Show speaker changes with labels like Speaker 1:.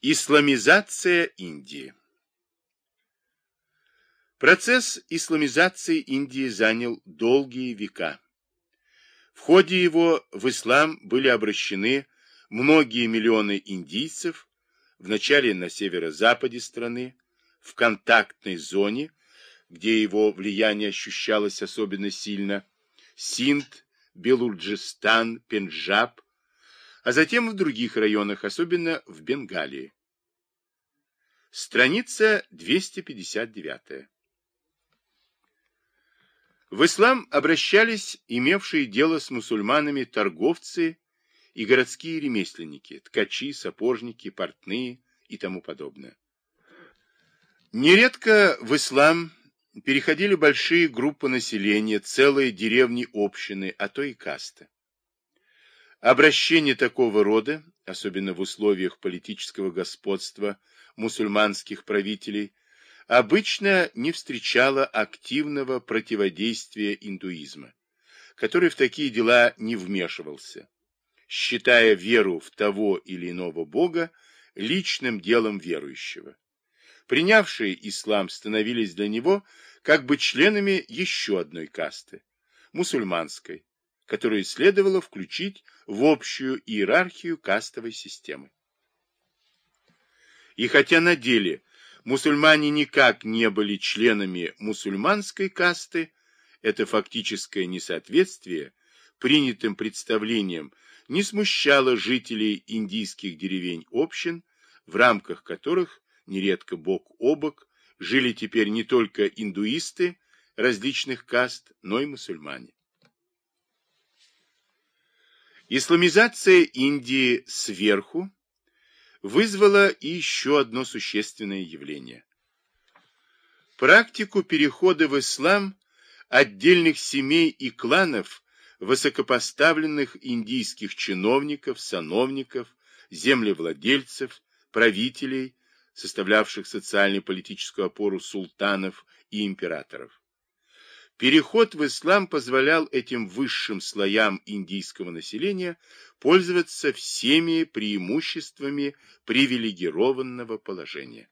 Speaker 1: Исламизация Индии Процесс исламизации Индии занял долгие века. В ходе его в ислам были обращены многие миллионы индийцев, вначале на северо-западе страны, в контактной зоне, где его влияние ощущалось особенно сильно, Синд, Белуджистан, Пенджаб, а затем в других районах, особенно в Бенгалии. Страница 259. В ислам обращались имевшие дело с мусульманами торговцы и городские ремесленники, ткачи, сапожники, портные и тому подобное. Нередко в ислам переходили большие группы населения, целые деревни общины, а то и касты. Обращение такого рода, особенно в условиях политического господства мусульманских правителей, обычно не встречало активного противодействия индуизма, который в такие дела не вмешивался, считая веру в того или иного бога личным делом верующего. Принявшие ислам становились для него как бы членами еще одной касты, мусульманской, которую следовало включить в общую иерархию кастовой системы. И хотя на деле мусульмане никак не были членами мусульманской касты, это фактическое несоответствие принятым представлениям не смущало жителей индийских деревень-общин, в рамках которых нередко бок о бок жили теперь не только индуисты различных каст, но и мусульмане. Исламизация Индии сверху вызвало и еще одно существенное явление. Практику перехода в ислам отдельных семей и кланов высокопоставленных индийских чиновников, сановников, землевладельцев, правителей, составлявших социально-политическую опору султанов и императоров. Переход в ислам позволял этим высшим слоям индийского населения пользоваться всеми преимуществами привилегированного положения.